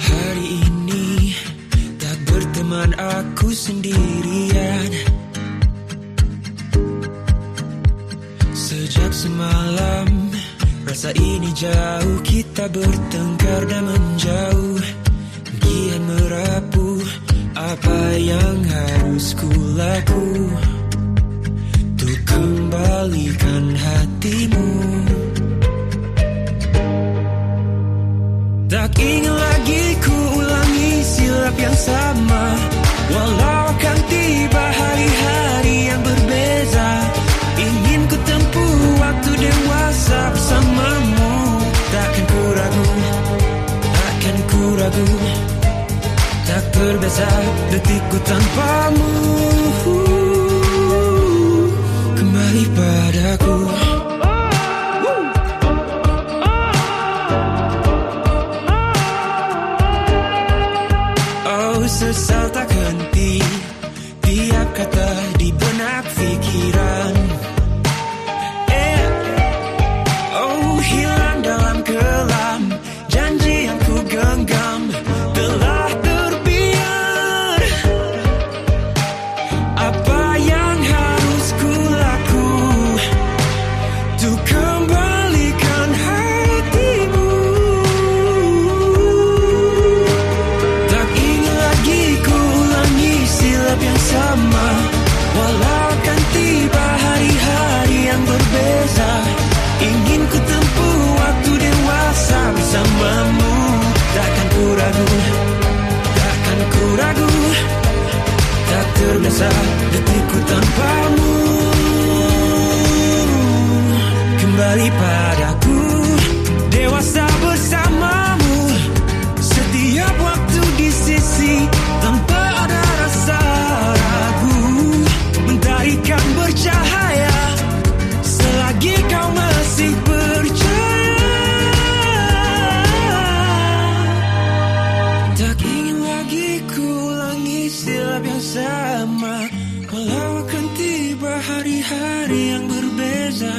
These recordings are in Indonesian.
Hari ini tak berteman aku sendirian. Sejak semalam Rasa ini jauh Kita bertengkar dan menjauh. Harus ku kembalikan hatimu. Tak ingin lagi ku ulangi silap yang sama. Walau akan tiba hari-hari yang berbeza Ingin ku tempuh waktu dewasa bersamamu. Takkan ku ragu, takkan ku ragu Terbiasa detikku tanpamu. Kembali padaku. Oh sesal tak detikku tanpamu. Kembali padaku Dewasa bersamamu. Setiap waktu di sisi Tanpa ada rasa ragu. Mentarikan bercahaya Selagi kau masih percaya Tak ingin lagi ku ulangi silap yang sama Walau akan tiba hari-hari yang berbeza.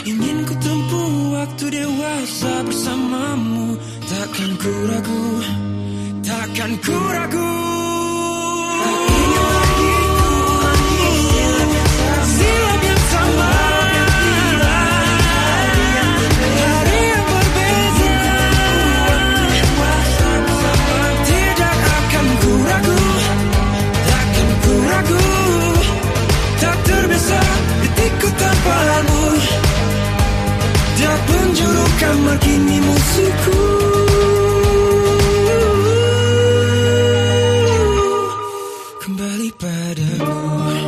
Ingin ku tempuh waktu dewasa bersamamu. Takkan ku ragu, takkan ku ragu kembali padamu.